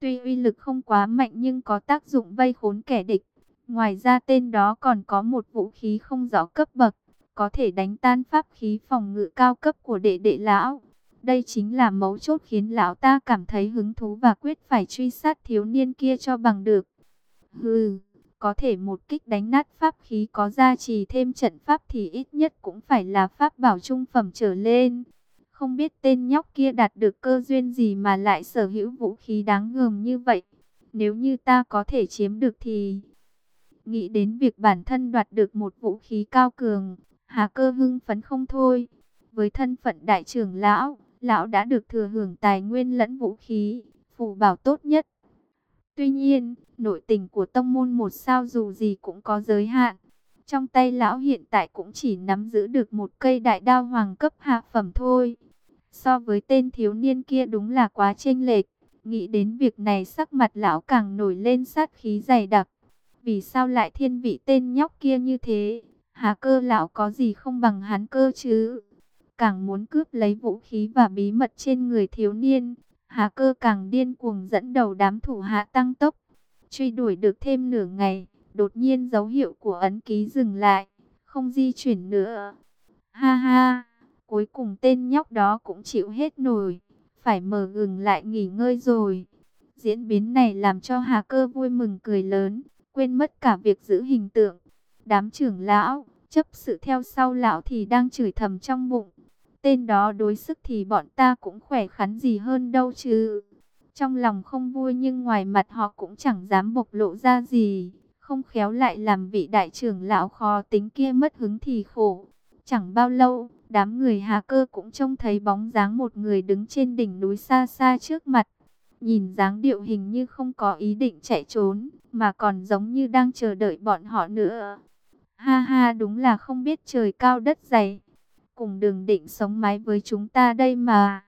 Tuy uy lực không quá mạnh nhưng có tác dụng vây khốn kẻ địch. Ngoài ra tên đó còn có một vũ khí không rõ cấp bậc, có thể đánh tan pháp khí phòng ngự cao cấp của đệ đệ lão. Đây chính là mấu chốt khiến lão ta cảm thấy hứng thú và quyết phải truy sát thiếu niên kia cho bằng được. Hừ, có thể một kích đánh nát pháp khí có gia trì thêm trận pháp thì ít nhất cũng phải là pháp bảo trung phẩm trở lên. Không biết tên nhóc kia đạt được cơ duyên gì mà lại sở hữu vũ khí đáng gờm như vậy. Nếu như ta có thể chiếm được thì... Nghĩ đến việc bản thân đoạt được một vũ khí cao cường, Hà cơ hưng phấn không thôi. Với thân phận đại trưởng lão, lão đã được thừa hưởng tài nguyên lẫn vũ khí, phù bảo tốt nhất. Tuy nhiên, nội tình của tông môn một sao dù gì cũng có giới hạn. Trong tay lão hiện tại cũng chỉ nắm giữ được một cây đại đao hoàng cấp hạ phẩm thôi. So với tên thiếu niên kia đúng là quá chênh lệch. Nghĩ đến việc này sắc mặt lão càng nổi lên sát khí dày đặc. Vì sao lại thiên vị tên nhóc kia như thế? Hà cơ lão có gì không bằng hắn cơ chứ? Càng muốn cướp lấy vũ khí và bí mật trên người thiếu niên. Hà cơ càng điên cuồng dẫn đầu đám thủ hạ tăng tốc. Truy đuổi được thêm nửa ngày, đột nhiên dấu hiệu của ấn ký dừng lại, không di chuyển nữa. Ha ha, cuối cùng tên nhóc đó cũng chịu hết nổi, phải mở gừng lại nghỉ ngơi rồi. Diễn biến này làm cho Hà Cơ vui mừng cười lớn, quên mất cả việc giữ hình tượng. Đám trưởng lão, chấp sự theo sau lão thì đang chửi thầm trong bụng. Tên đó đối sức thì bọn ta cũng khỏe khắn gì hơn đâu chứ. Trong lòng không vui nhưng ngoài mặt họ cũng chẳng dám bộc lộ ra gì. Không khéo lại làm vị đại trưởng lão khó tính kia mất hứng thì khổ. Chẳng bao lâu, đám người hà cơ cũng trông thấy bóng dáng một người đứng trên đỉnh núi xa xa trước mặt. Nhìn dáng điệu hình như không có ý định chạy trốn, mà còn giống như đang chờ đợi bọn họ nữa. Ha ha đúng là không biết trời cao đất dày. Cùng đường định sống mái với chúng ta đây mà.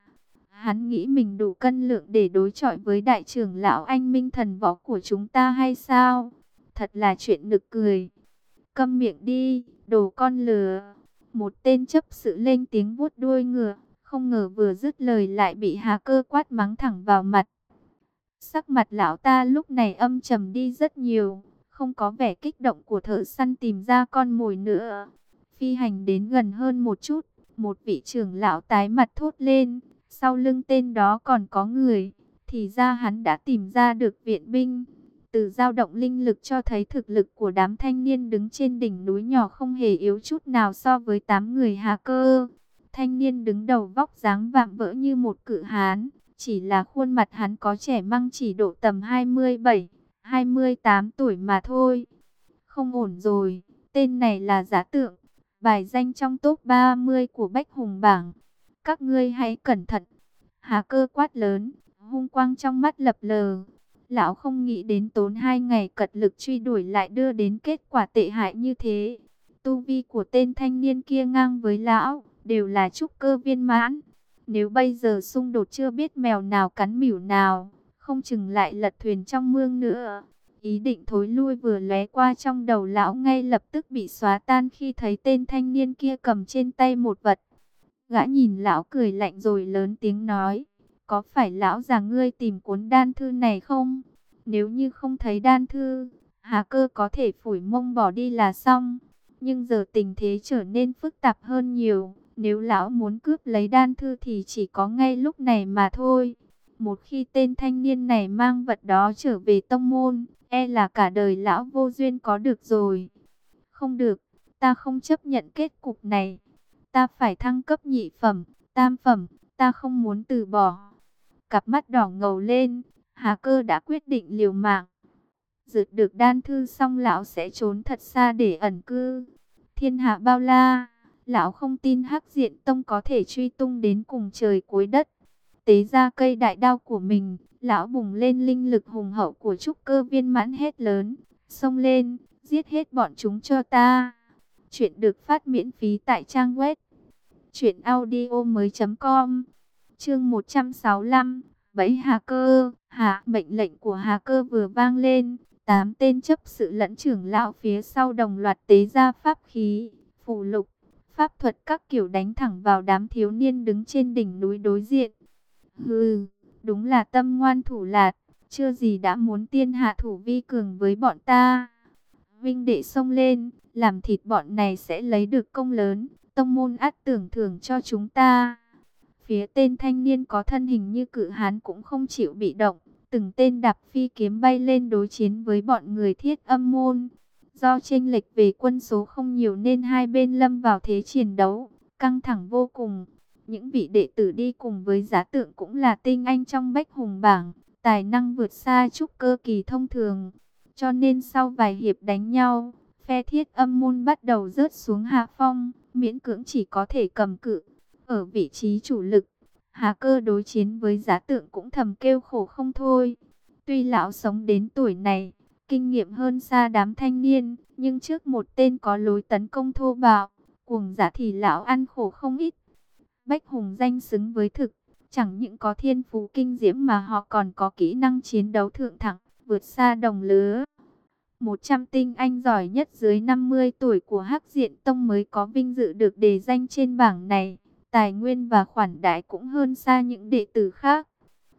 Hắn nghĩ mình đủ cân lượng để đối chọi với đại trưởng lão anh minh thần võ của chúng ta hay sao? Thật là chuyện nực cười. Câm miệng đi, đồ con lừa. Một tên chấp sự lên tiếng vuốt đuôi ngựa, không ngờ vừa dứt lời lại bị hà cơ quát mắng thẳng vào mặt. Sắc mặt lão ta lúc này âm trầm đi rất nhiều, không có vẻ kích động của thợ săn tìm ra con mồi nữa. Phi hành đến gần hơn một chút, một vị trưởng lão tái mặt thốt lên, sau lưng tên đó còn có người, thì ra hắn đã tìm ra được viện binh. Từ dao động linh lực cho thấy thực lực của đám thanh niên đứng trên đỉnh núi nhỏ không hề yếu chút nào so với tám người hà cơ. Thanh niên đứng đầu vóc dáng vạm vỡ như một cự hán, chỉ là khuôn mặt hắn có trẻ măng chỉ độ tầm 27, 28 tuổi mà thôi. Không ổn rồi, tên này là giả tượng, bài danh trong top 30 của Bách Hùng Bảng. Các ngươi hãy cẩn thận. Hà cơ quát lớn, hung quang trong mắt lập lờ. Lão không nghĩ đến tốn hai ngày cật lực truy đuổi lại đưa đến kết quả tệ hại như thế. Tu vi của tên thanh niên kia ngang với lão, đều là trúc cơ viên mãn. Nếu bây giờ xung đột chưa biết mèo nào cắn mỉu nào, không chừng lại lật thuyền trong mương nữa. Ý định thối lui vừa lóe qua trong đầu lão ngay lập tức bị xóa tan khi thấy tên thanh niên kia cầm trên tay một vật. Gã nhìn lão cười lạnh rồi lớn tiếng nói, có phải lão già ngươi tìm cuốn đan thư này không? Nếu như không thấy đan thư, Hà cơ có thể phủi mông bỏ đi là xong. Nhưng giờ tình thế trở nên phức tạp hơn nhiều. Nếu lão muốn cướp lấy đan thư thì chỉ có ngay lúc này mà thôi. Một khi tên thanh niên này mang vật đó trở về tông môn, e là cả đời lão vô duyên có được rồi. Không được, ta không chấp nhận kết cục này. Ta phải thăng cấp nhị phẩm, tam phẩm, ta không muốn từ bỏ. Cặp mắt đỏ ngầu lên, Hà cơ đã quyết định liều mạng. Dượt được đan thư xong lão sẽ trốn thật xa để ẩn cư. Thiên hạ bao la, lão không tin hắc diện tông có thể truy tung đến cùng trời cuối đất. Tế ra cây đại đao của mình, lão bùng lên linh lực hùng hậu của trúc cơ viên mãn hết lớn. Xông lên, giết hết bọn chúng cho ta. Chuyện được phát miễn phí tại trang web. Chuyện audio mới.com Chương 165 Bẫy Hà Cơ Hạ mệnh lệnh của Hà Cơ vừa vang lên Tám tên chấp sự lẫn trưởng lão phía sau đồng loạt tế ra pháp khí Phù lục Pháp thuật các kiểu đánh thẳng vào đám thiếu niên đứng trên đỉnh núi đối diện Hừ Đúng là tâm ngoan thủ lạt Chưa gì đã muốn tiên hạ thủ vi cường với bọn ta Vinh đệ xông lên Làm thịt bọn này sẽ lấy được công lớn Tông môn át tưởng thưởng cho chúng ta Phía tên thanh niên có thân hình như cự hán cũng không chịu bị động, từng tên đạp phi kiếm bay lên đối chiến với bọn người thiết âm môn. Do chênh lệch về quân số không nhiều nên hai bên lâm vào thế chiến đấu, căng thẳng vô cùng. Những vị đệ tử đi cùng với giá tượng cũng là tinh anh trong bách hùng bảng, tài năng vượt xa trúc cơ kỳ thông thường. Cho nên sau vài hiệp đánh nhau, phe thiết âm môn bắt đầu rớt xuống hạ phong, miễn cưỡng chỉ có thể cầm cự. Ở vị trí chủ lực, Hà cơ đối chiến với giá tượng cũng thầm kêu khổ không thôi. Tuy lão sống đến tuổi này, kinh nghiệm hơn xa đám thanh niên, nhưng trước một tên có lối tấn công thô bạo, cuồng giả thì lão ăn khổ không ít. Bách Hùng danh xứng với thực, chẳng những có thiên phú kinh diễm mà họ còn có kỹ năng chiến đấu thượng thẳng, vượt xa đồng lứa. 100 tinh anh giỏi nhất dưới 50 tuổi của Hắc Diện Tông mới có vinh dự được đề danh trên bảng này tài nguyên và khoản đại cũng hơn xa những đệ tử khác.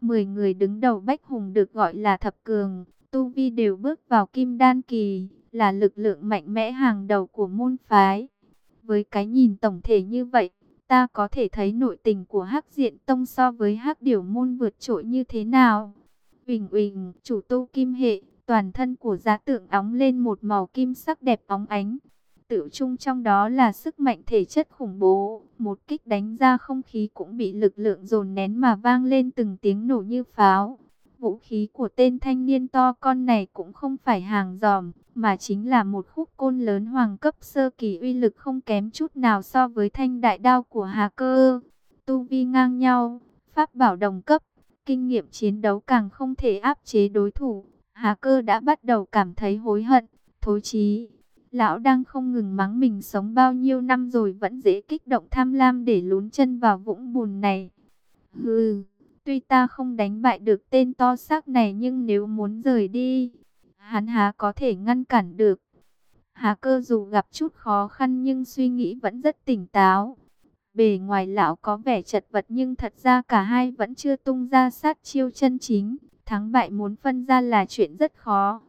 Mười người đứng đầu Bách Hùng được gọi là thập cường, tu vi đều bước vào kim đan kỳ, là lực lượng mạnh mẽ hàng đầu của môn phái. Với cái nhìn tổng thể như vậy, ta có thể thấy nội tình của Hắc Diện Tông so với Hắc Điểu môn vượt trội như thế nào. Huỳnh Huỳnh, chủ tu kim hệ, toàn thân của giá tượng óng lên một màu kim sắc đẹp óng ánh tự chung trong đó là sức mạnh thể chất khủng bố. Một kích đánh ra không khí cũng bị lực lượng dồn nén mà vang lên từng tiếng nổ như pháo. Vũ khí của tên thanh niên to con này cũng không phải hàng giòm, mà chính là một khúc côn lớn hoàng cấp sơ kỳ uy lực không kém chút nào so với thanh đại đao của Hà Cơ. Tu vi ngang nhau, pháp bảo đồng cấp, kinh nghiệm chiến đấu càng không thể áp chế đối thủ. Hà Cơ đã bắt đầu cảm thấy hối hận, thối chí Lão đang không ngừng mắng mình sống bao nhiêu năm rồi vẫn dễ kích động tham lam để lún chân vào vũng bùn này. Hừ, tuy ta không đánh bại được tên to xác này nhưng nếu muốn rời đi, hắn há có thể ngăn cản được. Hà cơ dù gặp chút khó khăn nhưng suy nghĩ vẫn rất tỉnh táo. Bề ngoài lão có vẻ chật vật nhưng thật ra cả hai vẫn chưa tung ra sát chiêu chân chính. Thắng bại muốn phân ra là chuyện rất khó.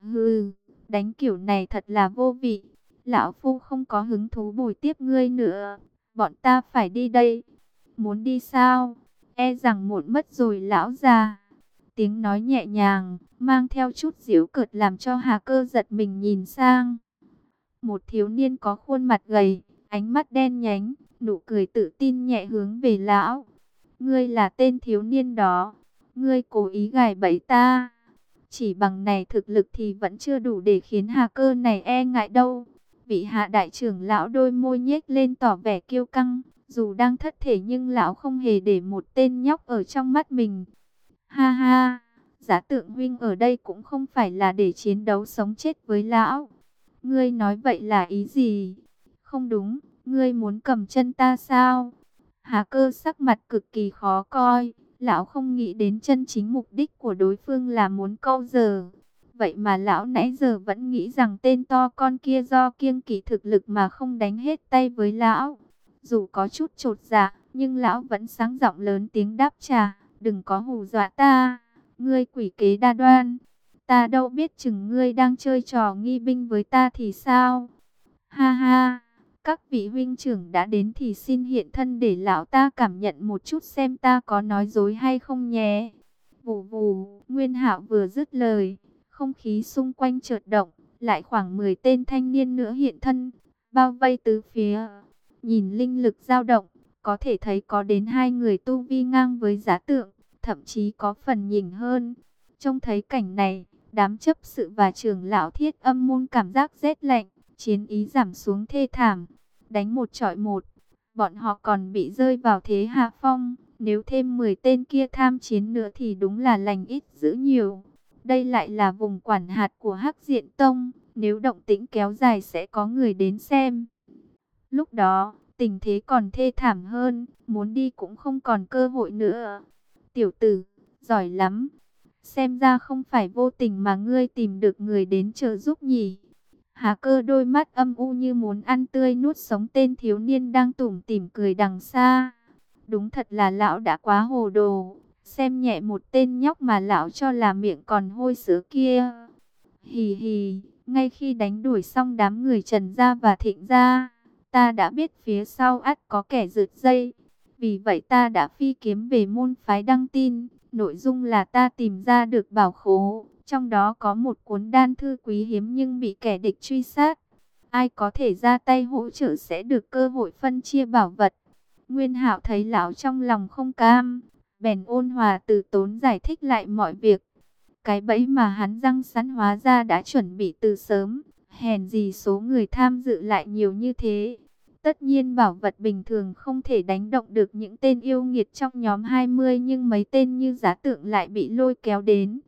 Hừ, đánh kiểu này thật là vô vị. Lão Phu không có hứng thú bồi tiếp ngươi nữa. Bọn ta phải đi đây. Muốn đi sao? E rằng muộn mất rồi lão già. Tiếng nói nhẹ nhàng, mang theo chút diễu cợt làm cho Hà Cơ giật mình nhìn sang. Một thiếu niên có khuôn mặt gầy, ánh mắt đen nhánh, nụ cười tự tin nhẹ hướng về lão. Ngươi là tên thiếu niên đó, ngươi cố ý gài bẫy ta. Chỉ bằng này thực lực thì vẫn chưa đủ để khiến Hà Cơ này e ngại đâu. Vị hạ đại trưởng lão đôi môi nhếch lên tỏ vẻ kiêu căng, dù đang thất thể nhưng lão không hề để một tên nhóc ở trong mắt mình. Ha ha, giá tượng huynh ở đây cũng không phải là để chiến đấu sống chết với lão. Ngươi nói vậy là ý gì? Không đúng, ngươi muốn cầm chân ta sao? Hà cơ sắc mặt cực kỳ khó coi. Lão không nghĩ đến chân chính mục đích của đối phương là muốn câu giờ. Vậy mà lão nãy giờ vẫn nghĩ rằng tên to con kia do kiêng kỵ thực lực mà không đánh hết tay với lão. Dù có chút trột dạ, nhưng lão vẫn sáng giọng lớn tiếng đáp trả. Đừng có hù dọa ta, ngươi quỷ kế đa đoan. Ta đâu biết chừng ngươi đang chơi trò nghi binh với ta thì sao? Ha ha, các vị huynh trưởng đã đến thì xin hiện thân để lão ta cảm nhận một chút xem ta có nói dối hay không nhé. Vù vù, Nguyên Hạo vừa dứt lời, không khí xung quanh chợt động, lại khoảng 10 tên thanh niên nữa hiện thân, bao vây tứ phía. Nhìn linh lực dao động, có thể thấy có đến hai người tu vi ngang với giá tượng, thậm chí có phần nhìn hơn. Trông thấy cảnh này, đám chấp sự và trưởng lão thiết âm môn cảm giác rét lạnh, chiến ý giảm xuống thê thảm, đánh một trọi một. Bọn họ còn bị rơi vào thế hạ phong, nếu thêm 10 tên kia tham chiến nữa thì đúng là lành ít giữ nhiều. Đây lại là vùng quản hạt của Hắc Diện Tông, nếu động tĩnh kéo dài sẽ có người đến xem. Lúc đó, tình thế còn thê thảm hơn, muốn đi cũng không còn cơ hội nữa. Tiểu tử, giỏi lắm. Xem ra không phải vô tình mà ngươi tìm được người đến trợ giúp nhỉ. Hà cơ đôi mắt âm u như muốn ăn tươi nuốt sống tên thiếu niên đang tủm tỉm cười đằng xa. Đúng thật là lão đã quá hồ đồ. Xem nhẹ một tên nhóc mà lão cho là miệng còn hôi sữa kia. Hì hì, ngay khi đánh đuổi xong đám người trần gia và thịnh gia, ta đã biết phía sau ắt có kẻ rượt dây. Vì vậy ta đã phi kiếm về môn phái đăng tin. Nội dung là ta tìm ra được bảo khố. Trong đó có một cuốn đan thư quý hiếm nhưng bị kẻ địch truy sát. Ai có thể ra tay hỗ trợ sẽ được cơ hội phân chia bảo vật. Nguyên hạo thấy lão trong lòng không cam. Bèn ôn hòa từ tốn giải thích lại mọi việc. Cái bẫy mà hắn răng sắn hóa ra đã chuẩn bị từ sớm. Hèn gì số người tham dự lại nhiều như thế. Tất nhiên bảo vật bình thường không thể đánh động được những tên yêu nghiệt trong nhóm 20 nhưng mấy tên như giá tượng lại bị lôi kéo đến.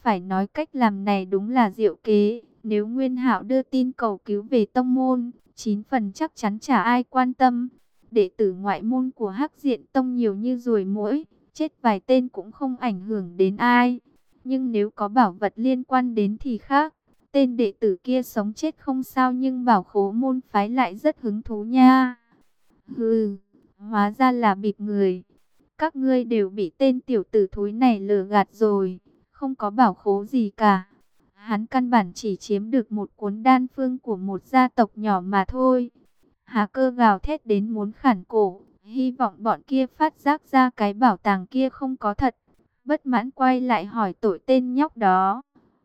Phải nói cách làm này đúng là diệu kế. Nếu Nguyên Hạo đưa tin cầu cứu về tông môn, 9 phần chắc chắn chả ai quan tâm. Đệ tử ngoại môn của Hắc Diện Tông nhiều như ruồi muỗi, chết vài tên cũng không ảnh hưởng đến ai. Nhưng nếu có bảo vật liên quan đến thì khác. Tên đệ tử kia sống chết không sao nhưng bảo khố môn phái lại rất hứng thú nha. Hừ, hóa ra là bịp người. Các ngươi đều bị tên tiểu tử thối này lừa gạt rồi. Không có bảo khố gì cả. Hắn căn bản chỉ chiếm được một cuốn đan phương của một gia tộc nhỏ mà thôi. Hà cơ gào thét đến muốn khản cổ. Hy vọng bọn kia phát giác ra cái bảo tàng kia không có thật. Bất mãn quay lại hỏi tội tên nhóc đó.